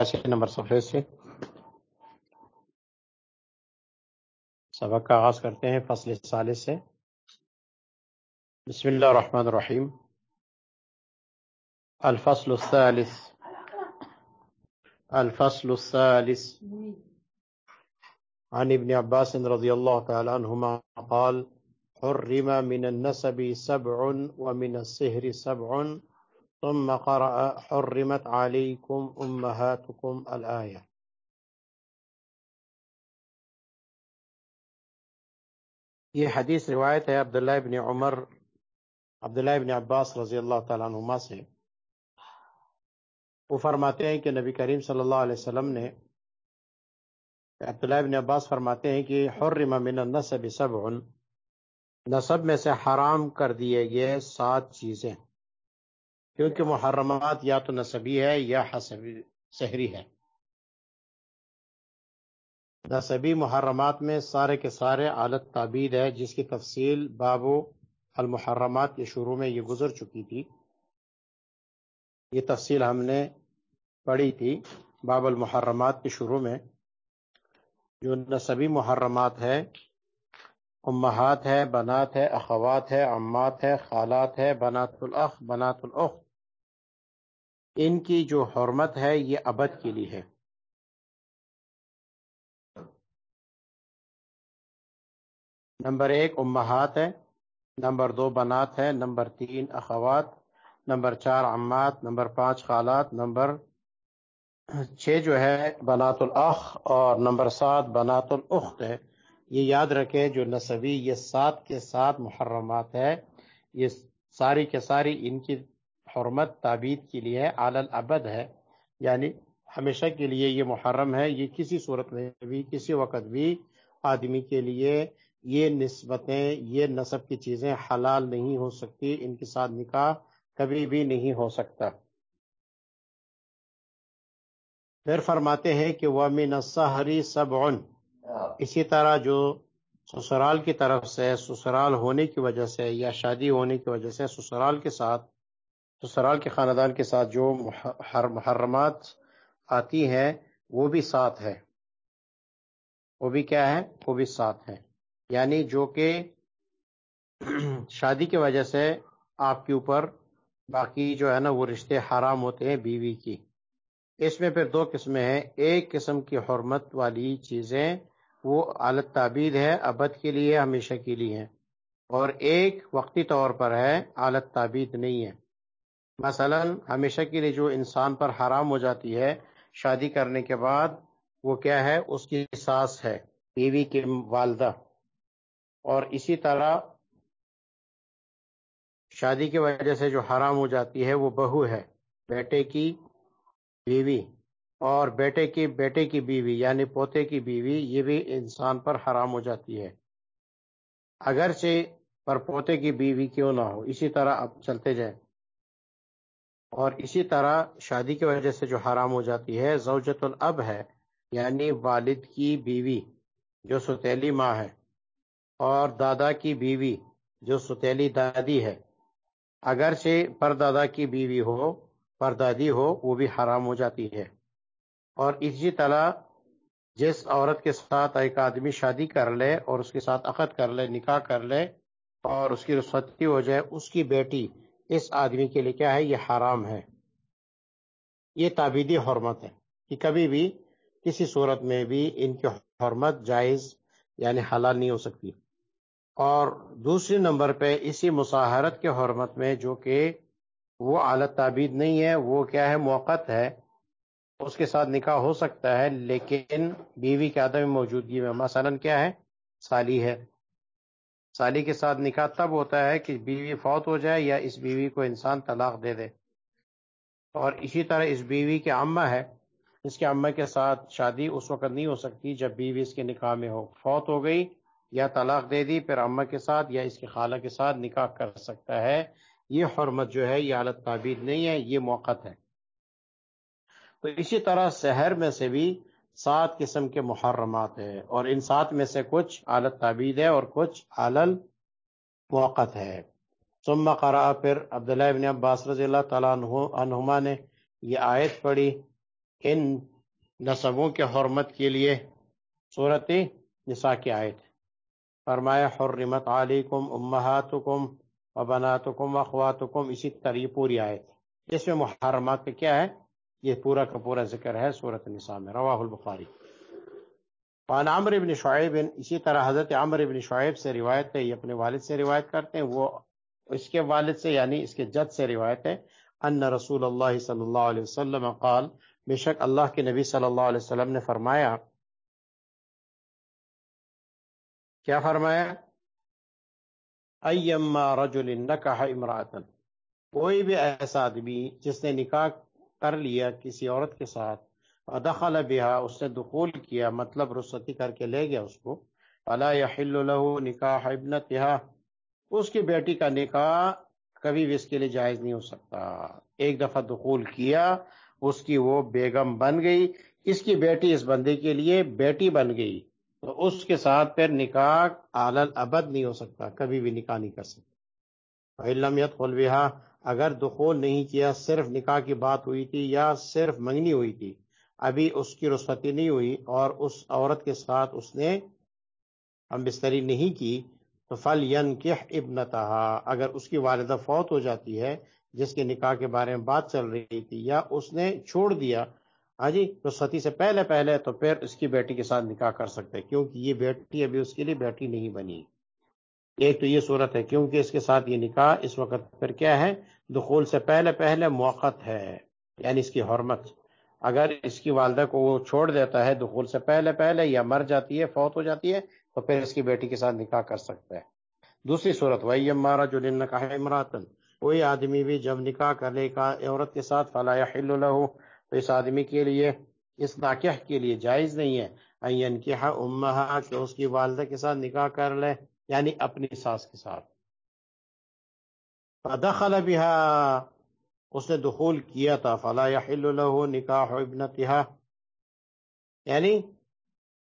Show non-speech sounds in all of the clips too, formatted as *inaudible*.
Number صفحے سے سبق کا آغاز کرتے ہیں فصل ثالث سے بسم اللہ الرحمن الرحیم الفصل الثالث الفصل الثالث عن ابن عباس رضی اللہ تعالی عنہما قال حرم من النسب سبع ومن السهر سبع ثم قرأ حرمت عليكم أمهاتكم الآية یہ حدیث روایت ہے عبداللہ ابن عمر، عبداللہ ابن عباس رضی اللہ تعالیٰ عنہما سے۔ وہ فرماتے ہیں کہ نبی کریم صلی اللہ علیہ وسلم نے عبداللہ ابن عباس فرماتے ہیں کہ حرم من النسب سبع نصب میں سے حرام کر دیے گئے سات چیزیں۔ کیونکہ محرمات یا تو نصبی ہے یا حسبی سحری ہے۔ نصبی محرمات میں سارے کے سارے عالت تعبید ہے، جس کی تفصیل بابو المحرمات کے شروع میں یہ گزر چکی تھی۔ یہ تفصیل ہم نے پڑھی تھی باب المحرمات کے شروع میں۔ جو نصبی محرمات ہے امہات ہے، بنات ہے، اخوات ہے امات ہے، خالات ہے، بنات الاخ بنات الاخ ان کی جو حرمت ہے، یہ ابد کے لیے ہے۔ نمبر ایک، امہات ہے۔ نمبر دو، بنات ہے۔ نمبر تین، اخوات۔ نمبر چار امات نمبر پانچ، خالات۔ نمبر چھ جو ہے، بنات الاخ۔ اور نمبر سات، بنات الاخت ہے۔ یہ یاد رکھے جو نصبی یہ سات کے سات محرمات ہے یہ ساری کے ساری ان کی حرمت تعبید کے لیے عال الابد ہے۔ یعنی ہمیشہ کے لیے یہ محرم ہے، یہ کسی صورت میں بھی، کسی وقت بھی آدمی کے لیے یہ نسبتیں، یہ نصب کی چیزیں حلال نہیں ہو سکتی، ان کے ساتھ نکاح کبھی بھی نہیں ہو سکتا۔ پھر فرماتے ہیں کہ وہ منصحری سب اسی طرح جو سسرال کی طرف سے، سسرال ہونے کی وجہ سے یا شادی ہونے کی وجہ سے سسرال کے ساتھ، سسرال کے خاندان کے ساتھ جو محرمات آتی ہیں، وہ بھی ساتھ ہے وہ بھی کیا ہے وہ بھی ساتھ ہے یعنی جو کہ *clears throat* شادی کی وجہ سے آپ کے اوپر باقی جو ہے نا، وہ رشتے حرام ہوتے ہیں بیوی کی۔ اس میں پھر دو قسمیں ہیں۔ ایک قسم کی حرمت والی چیزیں وہ عالت تعبید ہے، ابد کے لیے ہمیشہ کے لیے ہیں اور ایک وقتی طور پر ہے، عالت تعبید نہیں ہے۔ مثلا ہمیشہ کے لیے جو انسان پر حرام ہو جاتی ہے، شادی کرنے کے بعد وہ کیا ہے؟ اس کی ساس ہے، بیوی کی والدہ۔ اور اسی طرح شادی کی وجہ سے جو حرام ہو جاتی ہے، وہ بہو ہے، بیٹے کی بیوی۔ اور بیٹے کی بیٹے کی بیوی یعنی پوتے کی بیوی، یہ بھی انسان پر حرام ہو جاتی ہے۔ اگرچہ پر پوتے کی بیوی کیوں نہ ہو، اسی طرح اب چلتے جائیں۔ اور اسی طرح شادی کی وجہ سے جو حرام ہو جاتی ہے زوجت الاب ہے یعنی والد کی بیوی جو ستیلی ماں ہے اور دادا کی بیوی جو ستیلی دادی ہے۔ اگرچہ پر دادا کی بیوی ہو پر دادی ہو، وہ بھی حرام ہو جاتی ہے۔ اور اسی طرح جس عورت کے ساتھ ایک آدمی شادی کر لے اور اس کے ساتھ عقد کر لے، نکاح کر لے اور اس کی رسوتی ہو جائے، اس کی بیٹی اس آدمی کے لیے کیا ہے؟ یہ حرام ہے۔ یہ تعبیدی حرمت ہے کہ کبھی بھی کسی صورت میں بھی ان کی حرمت جائز یعنی حلال نہیں ہو سکتی۔ اور دوسری نمبر پہ اسی مساحرت کے حرمت میں جو کہ وہ عالت تعبید نہیں ہے، وہ کیا ہے؟ موقع ہے۔ اس کے ساتھ نکاح ہو سکتا ہے، لیکن بیوی کے عدم موجودگی میں مثلا کیا ہے؟ سالی ہے۔ سالی کے ساتھ نکاح تب ہوتا ہے کہ بیوی فوت ہو جائے یا اس بیوی کو انسان طلاق دے دے۔ اور اسی طرح اس بیوی کے اماں ہے۔ اس کے اماں کے ساتھ شادی اس وقت نہیں ہو سکتی جب بیوی اس کے نکاح میں ہو، فوت ہو گئی یا طلاق دے دی، پھر اماں کے ساتھ یا اس کے خالہ کے ساتھ نکاح کر سکتا ہے۔ یہ حرمت جو ہے، یہ عالت تعبیر نہیں ہے، یہ موقع ہے۔ تو اسی طرح شہر میں سے بھی سات قسم کے محرمات ہیں اور ان سات میں سے کچھ عالت تعبید ہے اور کچھ عالل موقع ہے۔ ثم قرآ پھر عبداللہ ابن عباس رضی اللہ تعالیٰ عنہما نے یہ آیت پڑھی، ان نصبوں کے حرمت کے لیے صورت نساء کی آیت۔ فرمایا، حرمت علیکم، امہاتکم وبناتکم واخواتکم اسی طرح پوری آیت۔ اس میں محرمات کیا ہے؟ یہ پورا کا پورا ذکر ہے صورت نساء میں، رواہ البخاری۔ وان عمر ابن شعیب، اسی طرح حضرت عمر ابن شعیب سے روایت ہے، یہ اپنے والد سے روایت کرتے ہیں، وہ اس کے والد سے یعنی اس کے جد سے روایت ہے۔ ان رسول اللہ صلی اللہ علیہ وسلم قال، بے شک اللہ کے نبی صلی اللہ علیہ وسلم نے فرمایا۔ کیا فرمایا؟ ایما رجل نکح امراتا کوئی بھی ایسا آدمی جس نے نکاح کر لیا کسی عورت کے ساتھ دخل بها اس نے دخول کیا مطلب رسطی کر کے لے گیا اس کو۔ فلا يحل له نکاح ابنتها۔ اس کی بیٹی کا نکاح کبھی بھی اس کے لیے جائز نہیں ہو سکتا۔ ایک دفعہ دخول کیا، اس کی وہ بیگم بن گئی۔ اس کی بیٹی اس بندے کے لیے بیٹی بن گئی۔ تو اس کے ساتھ پھر نکاح عالل ابد نہیں ہو سکتا، کبھی بھی نکاح نہیں کر سکتا۔ علم يدخل بها اگر دخول نہیں کیا، صرف نکاح کی بات ہوئی تھی یا صرف منگنی ہوئی تھی، ابھی اس کی رسوتی نہیں ہوئی اور اس عورت کے ساتھ اس نے ہم بستری نہیں کی، تو فل ین ابنتا اگر اس کی والدہ فوت ہو جاتی ہے، جس کے نکاح کے بارے میں بات چل رہی تھی، یا اس نے چھوڑ دیا ہاں جی رسوتی سے پہلے پہلے تو پھر اس کی بیٹی کے ساتھ نکاح کر سکتے، کیونکہ یہ بیٹی ابھی اس کے لیے بیٹی نہیں بنی۔ ایک تو یہ صورت ہے کیونکہ اس کے ساتھ یہ نکاح اس وقت پھر کیا ہے؟ دخول سے پہلے پہلے موقع ہے یعنی اس کی حرمت۔ اگر اس کی والدہ کو وہ چھوڑ دیتا ہے دخول سے پہلے پہلے یا مر جاتی ہے، فوت ہو جاتی ہے، تو پھر اس کی بیٹی کے ساتھ نکاح کر سکتا ہے۔ دوسری صورت وہی مارا جو لن کا امراتن کوئی آدمی بھی جب نکاح کرنے کا عورت کے ساتھ، فلا یحل تو اس آدمی کے لیے، اس ناکح کے لیے جائز نہیں ہے۔ کہ اس کی والدہ کے ساتھ نکاح کر لے۔ یعنی اپنی ساس کے ساتھ۔ فدخل بها، اس نے دخول کیا تھا۔ فلا يحل له نکاح ابنتها۔ یعنی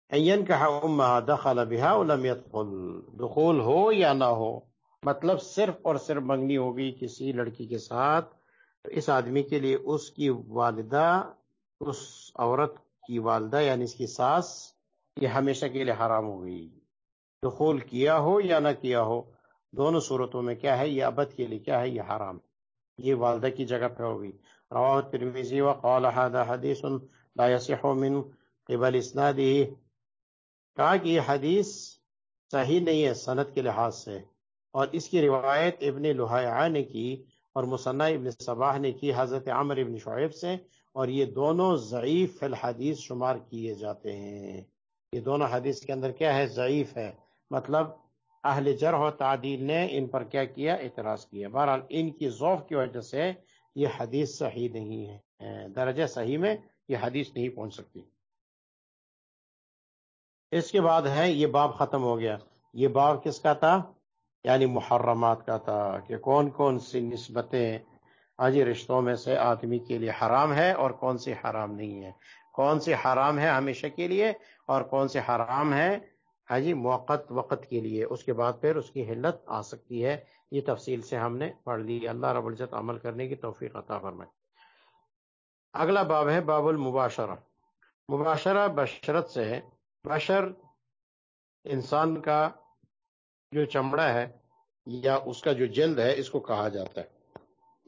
این کہ امها دخل بها ولم يدخل دخول ہو یا نہ ہو مطلب صرف اور صرف منگنی ہوگی کسی لڑکی کے ساتھ۔ تو اس آدمی کے لیے اس کی والدہ، اس عورت کی والدہ یعنی اس کی ساس، یہ ہمیشہ کے لیے حرام ہو گئی دخول کیا ہو یا نہ کیا ہو، دونوں صورتوں میں کیا ہے؟ یہ ابد کے لیے کیا ہے؟ یہ حرام یہ والدہ کی جگہ پہ ہوگی۔ رواہ ترمیزی وقال هذا حدیث لا يصح من قبل اسناده۔ کہا کہ یہ حدیث صحیح نہیں ہے سند کے لحاظ سے۔ اور اس کی روایت ابن لحیعہ نے کی اور مصنع ابن صباح نے کی، حضرت عمر ابن شعیب سے۔ اور یہ دونوں ضعیف الحدیث شمار کیے جاتے ہیں۔ یہ دونوں حدیث کے اندر کیا ہے؟ ضعیف ہے۔ مطلب اہل جرح و تعدیل نے ان پر کیا کیا؟ اعتراض کیا۔ بہرحال ان کی ذوق کی وجہ سے یہ حدیث صحیح نہیں ہے۔ درجہ صحیح میں یہ حدیث نہیں پہنچ سکتی۔ اس کے بعد ہے، یہ باب ختم ہو گیا۔ یہ باب کس کا تھا؟ یعنی محرمات کا تھا کہ کون کون سی نسبتیں آجی رشتوں میں سے آدمی کے لیے حرام ہے اور کون سی حرام نہیں ہے۔ کون سی حرام ہے ہمیشہ کے لیے اور کون سی حرام ہے ہاں جی موقع وقت کے لیے۔ اس کے بعد پھر اس کی حلت آ سکتی ہے۔ یہ تفصیل سے ہم نے پڑھ لی۔ اللہ رب العزت عمل کرنے کی توفیق عطا فرمائے۔ اگلا باب ہے باب المباشرہ۔ مباشرہ بشرت سے ہے۔ بشر انسان کا جو چمڑا ہے یا اس کا جو جلد ہے، اس کو کہا جاتا ہے۔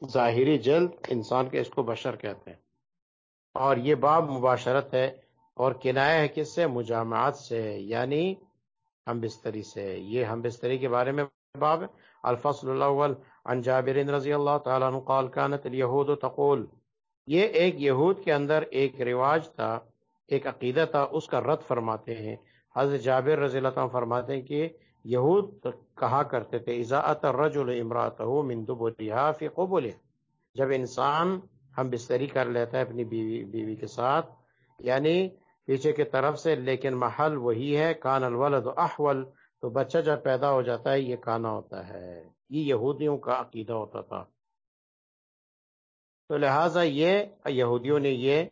ظاہری جلد انسان کے اس کو بشر کہتے ہیں۔ اور یہ باب مباشرت ہے۔ اور کنایہ ہے کس سے؟ مجامعات سے۔ یعنی ہم بستری سے۔ یہ ہم بستری کے بارے میں باب الفصل الاول عن جابر رضی اللہ تعالیٰ عنہ قال كانت اليهود تقول۔ یہ ایک یہود کے اندر ایک رواج تھا ایک عقیدہ تھا اس کا رد فرماتے ہیں۔ حضرت جابر رضی اللہ عنہ فرماتے ہیں کہ یہود کہا کرتے تھے اذاعت الرجل امراته من دبرها في قبله. جب انسان ہم بستری کر لیتا ہے اپنی بیوی, بیوی کے ساتھ یعنی پیچھے کی طرف سے، لیکن محل وہی ہے، کان الولد احول، تو بچہ جب پیدا ہو جاتا ہے، یہ کانا ہوتا ہے۔ یہ یہودیوں کا عقیدہ ہوتا تھا۔ تو لہٰذا یہ یہودیوں نے یہ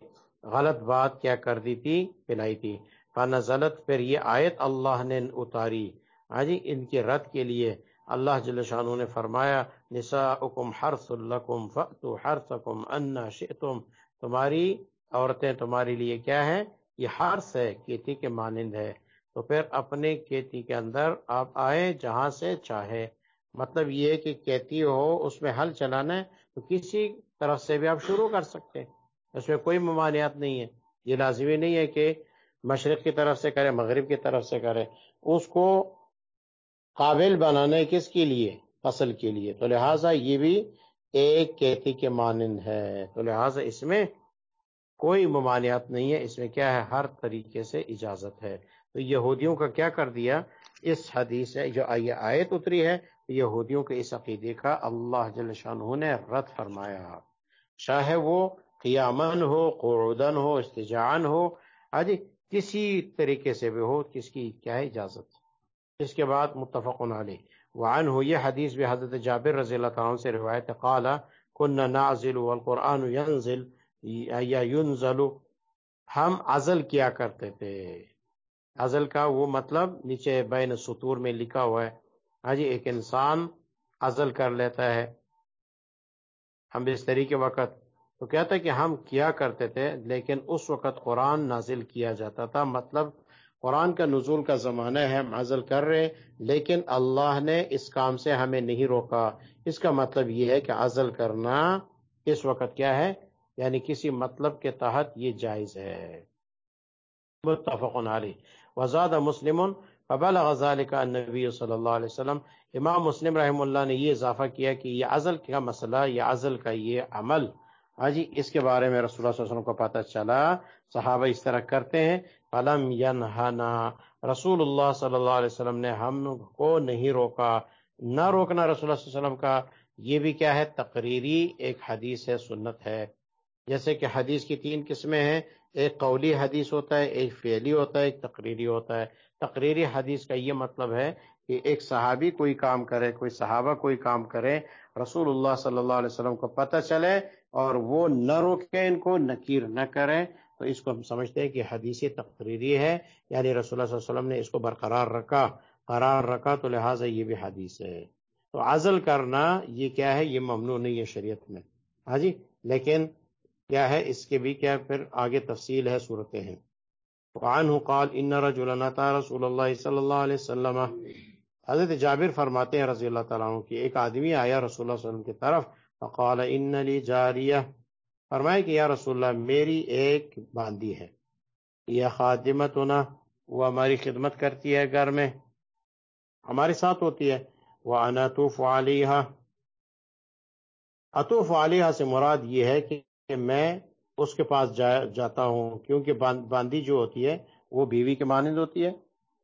غلط بات کیا کر دی تھی پلائی تھی۔ فنزلت، پھر یہ آیت اللہ نے اتاری۔ ہاں جی ان کے رد کے لیے اللہ جل شانو نے فرمایا، نساؤکم حرث لکم فأتو حرثکم انا شئتم۔ تمہاری عورتیں تمہاری لیے کیا ہے یہ ہر سے کھیتی کے مانند ہے۔ تو پھر اپنے کھیتی کے اندر آپ آئے جہاں سے چاہے۔ مطلب یہ کہ کہتی ہو، اس میں حل چلانا ہے، تو کسی طرف سے بھی آپ شروع کر سکتے اس میں کوئی ممانعات نہیں ہے۔ یہ لازمی نہیں ہے کہ مشرق کی طرف سے کرے، مغرب کی طرف سے کرے۔ اس کو قابل بنانے کس کے لیے؟ فصل کے لیے۔ تو لہٰذا یہ بھی ایک کہتی کے مانند ہے۔ تو لہٰذا اس میں کوئی ممانعات نہیں ہے، اس میں کیا ہے؟ ہر طریقے سے اجازت ہے۔ تو یہودیوں کا کیا کر دیا؟ اس حدیث ہے جو آئیے آیت اتری ہے، یہودیوں کے اس عقیدے کا اللہ جل شاہ نے رد فرمایا۔ چاہے وہ قیامن ہو قعودن ہو استجان ہو۔ آج کسی طریقے سے بھی ہو، کس کی کیا ہے اجازت؟ اس کے بعد متفق علی وعن ہو یہ حدیث بھی حضرت جابر رضی اللہ تعالیٰ سے روایت قال کننا نازل والقرآن ینزل۔ یا ینزل ہم عزل کیا کرتے تھے۔ عزل کا وہ مطلب نیچے بین سطور میں لکھا ہوا ہے۔ ہاں جی ایک انسان عزل کر لیتا ہے۔ ہم بستری کے وقت تو کہتا ہے کہ ہم کیا کرتے تھے، لیکن اس وقت قرآن نازل کیا جاتا تھا۔ مطلب قرآن کا نزول کا زمانہ ہے، ہم عزل کر رہے لیکن اللہ نے اس کام سے ہمیں نہیں روکا۔ اس کا مطلب یہ ہے کہ عزل کرنا اس وقت کیا ہے؟ یعنی کسی مطلب کے تحت یہ جائز ہے۔ متفق علی وزاد مسلم فبلغ ذلك النبی صلی اللہ علیہ وسلم۔ امام مسلم رحم اللہ نے یہ اضافہ کیا کہ یہ عزل کا مسئلہ، یہ عزل کا یہ عمل۔ ہاں جی اس کے بارے میں رسول اللہ صلی اللہ علیہ وسلم کو پتہ چلا۔ صحابہ اس طرح کرتے ہیں۔ فلم ینہنا رسول اللہ صلی اللہ علیہ وسلم نے ہم کو نہیں روکا۔ نہ روکنا رسول اللہ صلی اللہ علیہ وسلم کا۔ یہ بھی کیا ہے؟ تقریری ایک حدیث ہے، سنت ہے۔ جیسے کہ حدیث کی تین قسمیں ہیں، ایک قولی حدیث ہوتا ہے، ایک فعلی ہوتا ہے، ایک تقریری ہوتا ہے۔ تقریری حدیث کا یہ مطلب ہے کہ ایک صحابی کوئی کام کرے، کوئی صحابہ کوئی کام کرے، رسول اللہ صلی اللہ علیہ وسلم کو پتہ چلے اور وہ نہ روکے ان کو نکیر نہ کریں تو اس کو ہم سمجھتے ہیں کہ حدیث تقریری ہے یعنی رسول اللہ صلی اللہ علیہ وسلم نے اس کو برقرار رکھا، قرار رکھا، تو لہٰذا یہ بھی حدیث ہے۔ تو عزل کرنا یہ کیا ہے؟ یہ ممنوع نہیں ہے شریعت میں۔ ہاں جی لیکن کیا ہے؟ اس کے بھی کیا پھر آگے تفصیل ہے صورتیں ہیں۔ وعنہ قال، ان رجلنا تا رسول اللہ صلی اللہ علیہ وسلم. حضرت جابر فرماتے ہیں رضی اللہ تعالیٰ عنہ کی ایک آدمی آیا رسول اللہ صلی اللہ علیہ وسلم کی طرف، فقال، ان لی جاریہ. فرمائے کہ یا رسول اللہ، میری ایک باندی ہے۔ یہ خادمتنا وہ ہماری خدمت کرتی ہے گھر میں۔ ہمارے ساتھ ہوتی ہے۔ وَأَنَا طُوفُ عَلِيهَا۔ اطوف علیہ سے مراد یہ ہے کہ کہ میں اس کے پاس جا، جاتا ہوں، کیونکہ باندی جو ہوتی ہے، وہ بیوی کے مانند ہوتی ہے۔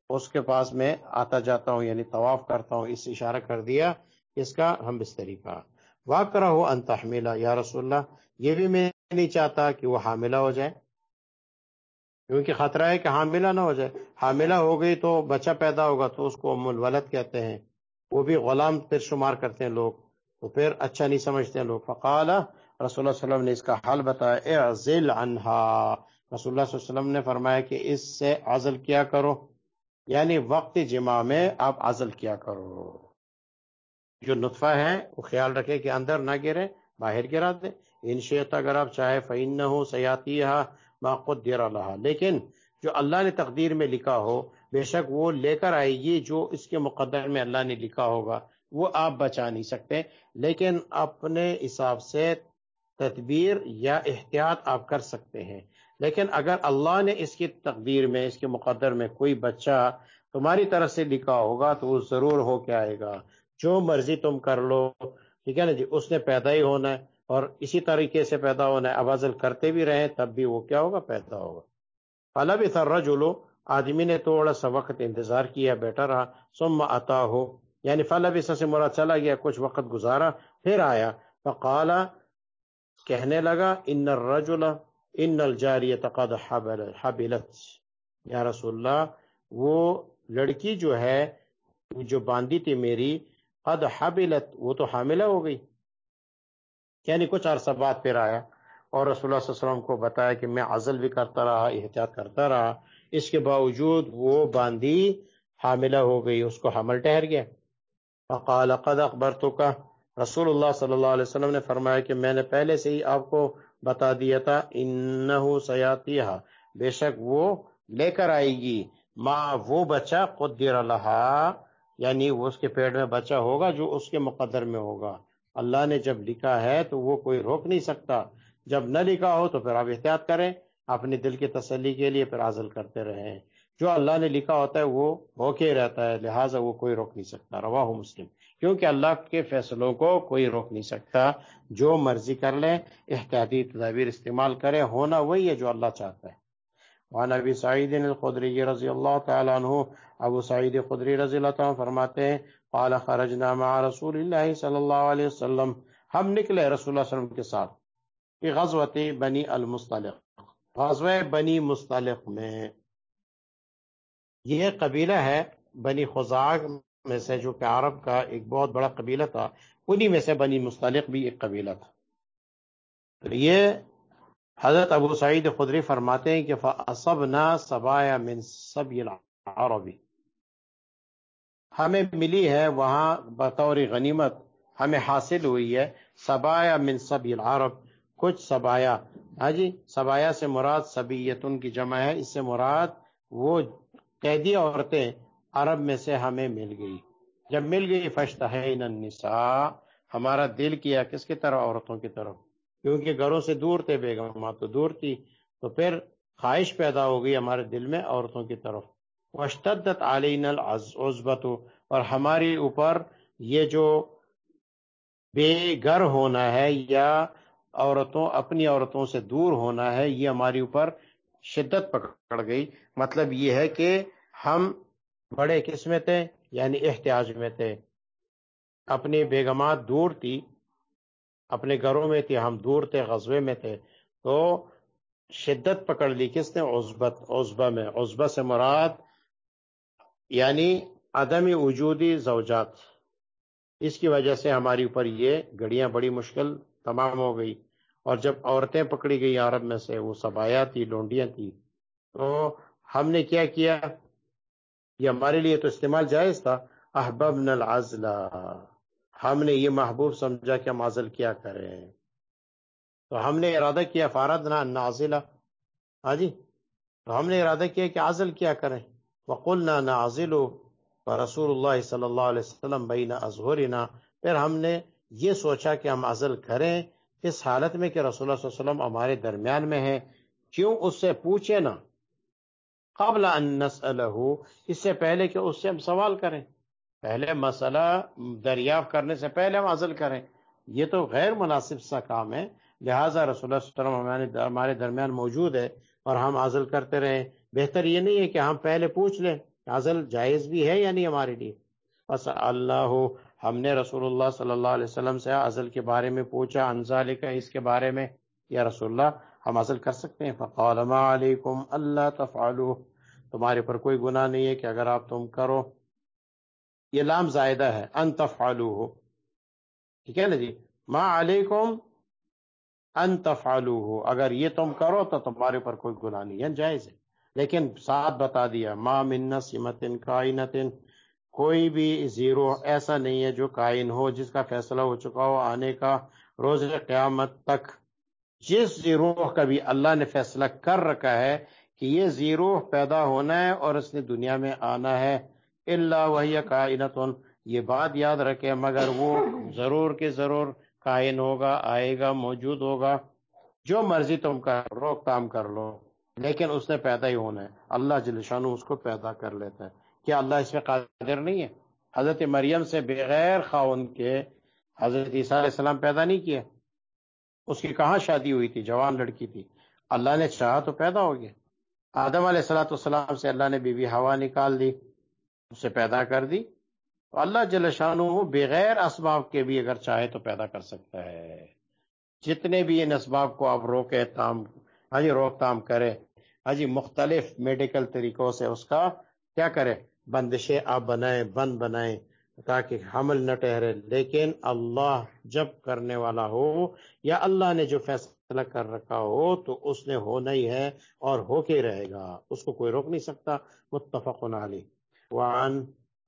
اس کے پاس میں آتا جاتا ہوں یعنی طواف کرتا ہوں، اس اشارہ کر دیا، اس کا ہم بستری کا۔ واقع ہو انتحمیلہ یا رسول اللہ، یہ بھی میں نہیں چاہتا کہ وہ حاملہ ہو جائے۔ کیونکہ خطرہ ہے کہ حاملہ نہ ہو جائے۔ حاملہ ہو گئی تو بچہ پیدا ہوگا تو اس کو ام الولد کہتے ہیں۔ وہ بھی غلام پھر شمار کرتے ہیں لوگ، تو پھر اچھا نہیں سمجھتے ہیں لوگ۔ فقال رسول اللہ علیہ وسلم نے اس کا حل بتایا اعزل عنہا۔ رسول اللہ صلی اللہ علیہ وسلم نے فرمایا کہ اس سے عزل کیا کرو۔ یعنی وقت جمع میں آپ عزل کیا کرو۔ جو نطفہ ہے، وہ خیال رکھے کہ اندر نہ گرے، باہر گرا دے۔ ان شیط اگر آپ چاہے فعین نہ ہو سیاتی قدر اللہ لیکن جو اللہ نے تقدیر میں لکھا ہو، بے شک وہ لے کر آئے گی جو اس کے مقدر میں اللہ نے لکھا ہوگا۔ وہ آپ بچا نہیں سکتے، لیکن اپنے حساب سے تدبیر یا احتیاط آپ کر سکتے ہیں۔ لیکن اگر اللہ نے اس کی تقدیر میں، اس کے مقدر میں کوئی بچہ تمہاری طرف سے لکھا ہوگا تو وہ ضرور ہو کے آئے گا۔ جو مرضی تم کر لو، ٹھیک ہے نا جی؟ اس نے پیدا ہی ہونا ہے اور اسی طریقے سے پیدا ہونا ہے۔ ابازل کرتے بھی رہے تب بھی وہ کیا ہوگا؟ پیدا ہوگا۔ پہلا بھی تھرا جو لو آدمی نے تھوڑا سا وقت انتظار کیا، بیٹھا رہا۔ سم عطا ہو یعنی فلا بھی سے مراد چلا گیا، کچھ وقت گزارا، پھر آیا۔ فقالا کہنے لگا، ان الرجل، ان الجاریت قد حبلت. یا رسول اللہ، وہ لڑکی جو ہے، جو باندھی تھی میری، قد حبلت، وہ تو حاملہ ہو گئی۔ یعنی کچھ عرصہ بعد پھر آیا اور رسول اللہ صلی اللہ علیہ وسلم کو بتایا کہ میں عزل بھی کرتا رہا، احتیاط کرتا رہا۔ اس کے باوجود وہ باندھی حاملہ ہو گئی، اس کو حمل ٹہر گیا۔ فقال، قد اخبرتک؟ رسول اللہ صلی اللہ علیہ وسلم نے فرمایا کہ میں نے پہلے سے ہی آپ کو بتا دیا تھا، انہو سیاتیہ بے شک وہ لے کر آئے گی۔ ماں وہ بچہ قدر لہا یعنی وہ اس کے پیڑ میں بچہ ہوگا جو اس کے مقدر میں ہوگا۔ اللہ نے جب لکھا ہے تو وہ کوئی روک نہیں سکتا۔ جب نہ لکھا ہو تو پھر آپ احتیاط کریں اپنے دل کی تسلی کے لیے پھر حاصل کرتے رہیں۔ جو اللہ نے لکھا ہوتا ہے وہ ہو کے رہتا ہے، لہٰذا وہ کوئی روک نہیں سکتا۔ رواہ مسلم۔ کیونکہ اللہ کے فیصلوں کو کوئی روک نہیں سکتا، جو مرضی کر لے احتیاطی تدابیر استعمال کرے ہونا وہی ہے جو اللہ چاہتا ہے۔ وعن ابی سعید الخدری رضی اللہ تعالی عنہ، ابو سعید خدری رضی اللہ تعالی فرماتے ہیں، قال خرجنا مع رسول اللہ صلی اللہ علیہ وسلم، ہم نکلے رسول اللہ علیہ وسلم کے ساتھ کی غزوت بنی المستلق غزوہ بنی مستلق میں یہ قبیلہ ہے بنی خزاق میں سے جو کہ عرب کا ایک بہت بڑا قبیلہ تھا، انہی میں سے بنی مستلق بھی ایک قبیلہ تھا۔ یہ حضرت ابو سعید خدری فرماتے ہیں کہ فَأَصَبْنَا سَبَايَا مِن سَبْيِ الْعَرَبِ۔ ہمیں ملی ہے وہاں بطور غنیمت، ہمیں حاصل ہوئی ہے سبایا من سبی العرب۔ کچھ سبایا ہاں جی سبایا سے مراد سبیتن کی جمع ہے۔ اس سے مراد وہ قیدی عورتیں عرب میں سے ہمیں مل گئی۔ جب مل گئی فشتحین النساء۔ ہمارا دل کیا کس کی طرح؟ عورتوں کی طرف کیونکہ گھروں سے دور تھے بیگم تو دور تھی۔ تو پھر خواہش پیدا ہو گئی ہمارے دل میں عورتوں کی طرف۔ وشتدت علین العزبت اور ہماری اوپر یہ جو بے گھر ہونا ہے یا عورتوں، اپنی عورتوں سے دور ہونا ہے، یہ ہماری اوپر شدت پکڑ گئی۔ مطلب یہ ہے کہ ہم بڑے قسم تھے یعنی احتیاج میں تھے۔ اپنی بیگمات دور تھی، اپنے گھروں میں تھی، ہم دور تھے، غزوے میں تھے۔ تو شدت پکڑ لی کس نے؟ عزبت عزبہ میں۔ عزبہ سے مراد یعنی عدم وجودی زوجات۔ اس کی وجہ سے ہماری اوپر یہ گڑیاں بڑی مشکل تمام ہو گئی۔ اور جب عورتیں پکڑی گئی عرب میں سے، وہ سبایا تھی، لونڈیاں تھی تو ہم نے کیا کیا؟ یہ ہمارے لیے تو استعمال جائز تھا۔ احباب العزلہ ہم نے یہ محبوب سمجھا کہ ہم عزل کیا کریں۔ تو ہم نے ارادہ کیا فارد نہ نازلہ ہاں جی؟ تو ہم نے ارادہ کیا کہ عزل کیا کریں۔ وقلنا نعزل رسول اللہ صلی اللہ علیہ وسلم بین ازہرنا پھر ہم نے یہ سوچا کہ ہم عزل کریں۔ اس حالت میں کہ رسول اللہ صلی اللہ علیہ وسلم ہمارے درمیان میں ہیں۔ کیوں اس سے پوچھے نا قبل ان نسألہ اس سے پہلے کہ اس سے ہم سوال کریں۔ پہلے مسئلہ دریافت کرنے سے پہلے ہم عزل کریں۔ یہ تو غیر مناسب سا کام ہے۔ لہٰذا رسول اللہ صلی اللہ علیہ وسلم ہمارے درمیان موجود ہے اور ہم عزل کرتے رہیں۔ بہتر یہ نہیں ہے کہ ہم پہلے پوچھ لیں عزل جائز بھی ہے یا نہیں ہمارے لیے۔ بس اللہ ہو ہم نے رسول اللہ صلی اللہ علیہ وسلم سے عزل کے بارے میں پوچھا انزال کا اس کے بارے میں۔ یا رسول اللہ ہم عزل کر سکتے ہیں۔ فقال ما علیکم اللہ تفعلو تمہارے پر کوئی گناہ نہیں ہے کہ اگر آپ تم کرو۔ یہ لام زائدہ ہے۔ ان تفعلو ہو ٹھیک ہے نا جی؟ ما علیکم ان تفعلو ہو اگر یہ تم کرو تو تمہارے پر کوئی گناہ نہیں ہے۔ جائز ہے۔ لیکن ساتھ بتا دیا۔ ما من سمت کائنت کوئی بھی زیرو ایسا نہیں ہے جو کائن ہو، جس کا فیصلہ ہو چکا ہو آنے کا۔ روز قیامت تک۔ جس زیروح کا بھی اللہ نے فیصلہ کر رکھا ہے کہ یہ زیروح پیدا ہونا ہے اور اس نے دنیا میں آنا ہے۔ اللہ وحی کائنت یہ بات یاد رکھے مگر وہ ضرور کے ضرور کائن ہوگا، آئے گا، موجود ہوگا۔ جو مرضی تم کا روک تام کر لو، لیکن اس نے پیدا ہی ہونا ہے۔ اللہ جل شانو اس کو پیدا کر لیتا ہے۔ کیا اللہ اس میں قادر نہیں ہے؟ حضرت مریم سے بغیر خاون کے حضرت عیسیٰ علیہ السلام پیدا نہیں کیا اس کی کہاں شادی ہوئی تھی؟ جوان لڑکی تھی۔ اللہ نے چاہا تو پیدا ہو گیا۔ آدم علیہ السلاۃ والسلام سے اللہ نے بی بی ہوا نکال دی اسے پیدا کر دی۔ تو اللہ جل شانو بغیر اسباب کے بھی اگر چاہے تو پیدا کر سکتا ہے۔ جتنے بھی ان اسباب کو آپ روکے تام ہاں جی روک تام کرے ہاں جی مختلف میڈیکل طریقوں سے اس کا کیا کرے بندشیں آپ بنائیں، بند بنائیں۔ تاکہ حمل نہ ٹہرے۔ لیکن اللہ جب کرنے والا ہو یا اللہ نے جو فیصلہ کر رکھا ہو تو اس نے ہونا ہی ہے اور ہو کے رہے گا۔ اس کو کوئی روک نہیں سکتا۔ متفق علی وعن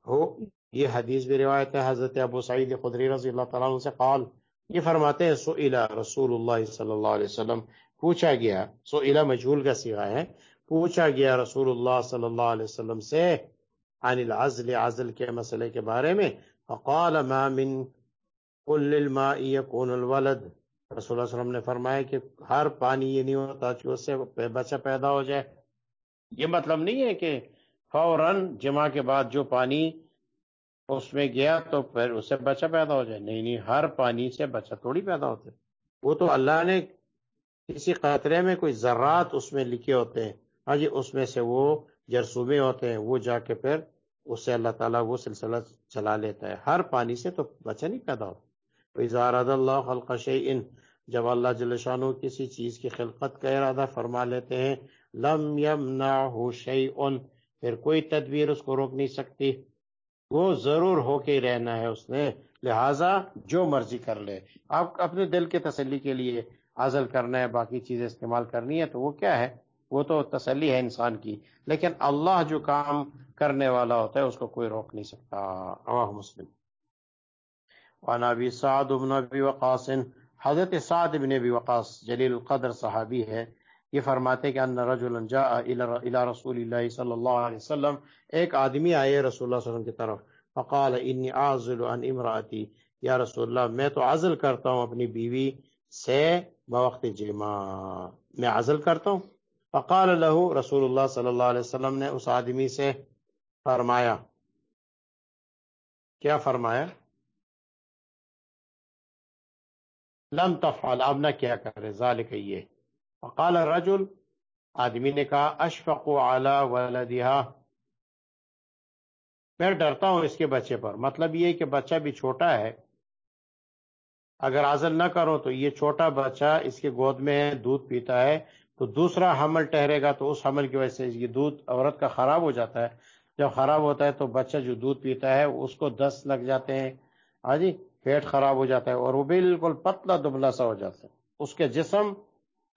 ہو، یہ حدیث بھی روایت ہے۔ حضرت ابو سعید خدری رضی اللہ تعالیٰ عنہ سے قال، یہ فرماتے ہیں سو رسول اللہ صلی اللہ علیہ وسلم۔ پوچھا گیا سو مجھول کا سیغا ہے۔ پوچھا گیا رسول اللہ صلی اللہ علیہ وسلم سے عن العزل، عزل کے مسئلے کے بارے میں، فقال ما من كل الماء يكون الولد. رسول اللہ علیہ وسلم نے فرمایا کہ ہر پانی یہ نہیں ہوتا کہ اس سے بچہ پیدا ہو جائے۔ یہ مطلب نہیں ہے کہ فوراً جمع کے بعد جو پانی اس میں گیا تو پھر اس سے بچہ پیدا ہو جائے۔ نہیں نہیں، ہر پانی سے بچہ تھوڑی پیدا ہوتے وہ تو اللہ نے کسی قطرے میں کوئی ذرات اس میں لکھے ہوتے ہیں۔ ہاں جی اس میں سے وہ جرسوبے ہوتے ہیں، وہ جا کے پھر اس سے اللہ تعالیٰ وہ سلسلہ چلا لیتا ہے۔ ہر پانی سے تو بچہ نہیں پیدا ہوتا۔ اظہار اللہ خلق شیئن، جب اللہ جلشانو کسی چیز کی خلقت کا ارادہ فرما لیتے ہیں، لم یمنعہ شیئن، پھر کوئی تدبیر اس کو روک نہیں سکتی۔ وہ ضرور ہو کے رہنا ہے اس نے لہٰذا جو مرضی کر لے۔ آپ اپنے دل کے تسلی کے لیے عزل کرنا ہے، باقی چیزیں استعمال کرنی ہے، تو وہ کیا ہے؟ وہ تو تسلی ہے انسان کی، لیکن اللہ جو کام کرنے والا ہوتا ہے، اس کو کوئی روک نہیں سکتا۔ رواہ مسلم۔ ابی سعد ابن ابی وقاص۔ حضرت سعد ابن ابی وقاص جلیل القدر صحابی ہے۔ یہ فرماتے کہ ان رجلا جاء الى رسول اللہ صلی اللہ علیہ وسلم۔ ایک آدمی آئے رسول اللہ صلی اللہ علیہ وسلم کی طرف۔ فقال، انی اعزل عن امراتی یا رسول اللہ، میں تو عزل کرتا ہوں اپنی بیوی سے بوقت جمع میں عزل کرتا ہوں۔ فقال له رسول اللہ صلی اللہ علیہ وسلم نے اس آدمی سے فرمایا۔ کیا فرمایا؟ لم تفعل، اب نہ کیا کرے، ذالک یہ۔ فقال الرجل، آدمی نے کہا، اشفق علی ولدها میں ڈرتا ہوں اس کے بچے پر۔ مطلب یہ کہ بچہ بھی چھوٹا ہے۔ اگر عزل نہ کرو تو یہ چھوٹا بچہ اس کے گود میں دودھ پیتا ہے۔ تو دوسرا حمل ٹہرے گا تو اس حمل کی وجہ سے یہ دودھ عورت کا خراب ہو جاتا ہے۔ جب خراب ہوتا ہے تو بچہ جو دودھ پیتا ہے اس کو دس لگ جاتے ہیں۔ ہاں جی پیٹ خراب ہو جاتا ہے اور وہ بالکل پتلا دبلا سا ہو جاتا ہے۔ اس کے جسم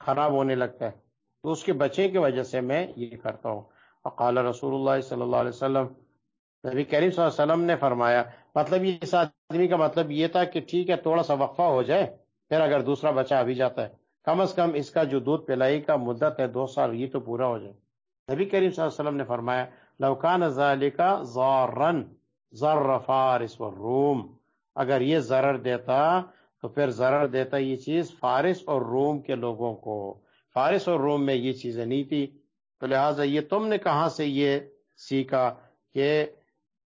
خراب ہونے لگتا ہے۔ تو اس کے بچے کی وجہ سے میں یہ کرتا ہوں۔ اقال رسول اللہ صلی اللہ علیہ وسلم، نبی کریم صلی اللہ علیہ وسلم نے فرمایا مطلب یہ اس آدمی کا مطلب یہ تھا کہ ٹھیک ہے، تھوڑا سا وقفہ ہو جائے، پھر اگر دوسرا بچہ ابھی جاتا ہے۔ کم از کم اس کا جو دودھ پلائی کا مدت ہے دو سال، یہ تو پورا ہو جائے۔ نبی کریم صلی اللہ علیہ وسلم نے فرمایا لوکان ذالکا زارن ذر فارس والروم۔ اگر یہ ضرر دیتا، تو پھر ضرر دیتا یہ چیز فارس اور روم کے لوگوں کو۔ فارس اور روم میں یہ چیزیں نہیں تھی۔ تو لہٰذا یہ تم نے کہاں سے یہ سیکھا کہ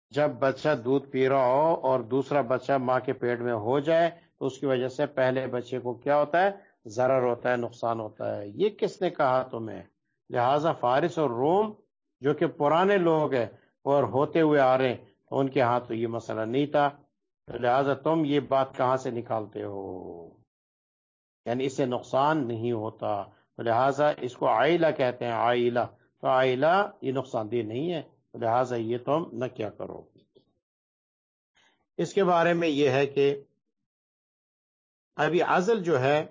جب بچہ دودھ پی رہا ہو اور دوسرا بچہ ماں کے پیٹ میں ہو جائے، تو اس کی وجہ سے پہلے بچے کو کیا ہوتا ہے؟ ضرر ہوتا ہے، نقصان ہوتا ہے۔ یہ کس نے کہا تمہیں؟ لہذا فارس اور روم، جو کہ پرانے لوگ ہیں اور ہوتے ہوئے آ رہے ہیں تو ان کے ہاں تو یہ مسئلہ نہیں تھا۔ لہذا تم یہ بات کہاں سے نکالتے ہو؟ یعنی اس سے نقصان نہیں ہوتا۔ لہذا اس کو آئلہ کہتے ہیں آئلہ تو آئلہ یہ نقصان دہ نہیں ہے۔ لہٰذا یہ تم نہ کیا کرو۔ اس کے بارے میں یہ ہے کہ ابھی عزل جو ہے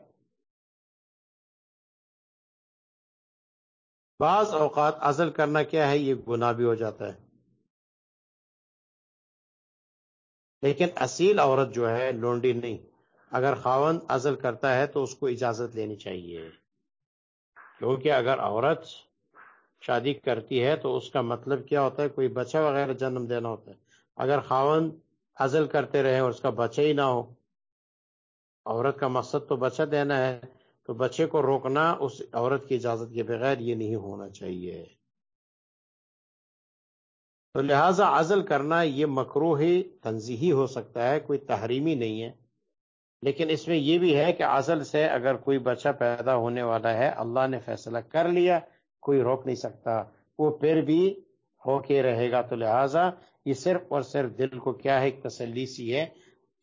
بعض اوقات عزل کرنا کیا ہے، یہ گناہ بھی ہو جاتا ہے۔ لیکن اصیل عورت جو ہے، لونڈی نہیں۔ اگر خاون عزل کرتا ہے تو اس کو اجازت لینی چاہیے۔ کیونکہ اگر عورت شادی کرتی ہے تو اس کا مطلب کیا ہوتا ہے؟ کوئی بچہ وغیرہ جنم دینا ہوتا ہے۔ اگر خاون عزل کرتے رہے اور اس کا بچہ ہی نہ ہو، عورت کا مقصد تو بچہ دینا ہے۔ تو بچے کو روکنا اس عورت کی اجازت کے بغیر یہ نہیں ہونا چاہیے۔ تو لہذا عزل کرنا یہ مکرو ہی تنظیحی ہو سکتا ہے، کوئی تحریمی نہیں ہے۔ لیکن اس میں یہ بھی ہے کہ عزل سے اگر کوئی بچہ پیدا ہونے والا ہے، اللہ نے فیصلہ کر لیا، کوئی روک نہیں سکتا۔ وہ پھر بھی ہو کے رہے گا۔ تو لہٰذا یہ صرف اور صرف دل کو کیا ہے، ایک تسلی سی ہے۔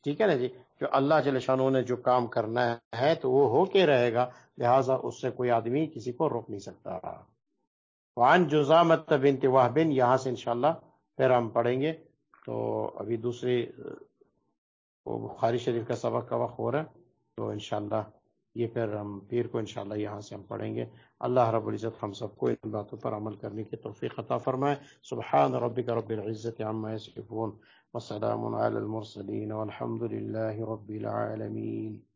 ٹھیک ہے نا جی؟ جو اللہ جل شانوں نے جو کام کرنا ہے تو وہ ہو کے رہے گا، لہٰذا اس سے کوئی آدمی کسی کو روک نہیں سکتا۔ وان جزامت بنت بن یہاں سے انشاءاللہ پھر ہم پڑھیں گے۔ تو ابھی دوسری بخاری شریف کا سبق کا وقت ہو رہا ہے، تو انشاءاللہ یہ پھر ہم پیر کو انشاءاللہ یہاں سے ہم پڑھیں گے۔ اللہ رب العزت ہم سب کو ان باتوں پر عمل کرنے کی توفیق عطا فرمائے۔ سبحان ربک رب العزت عما یصفون۔ والسلام علی المرسلین والحمد للہ رب العالمین۔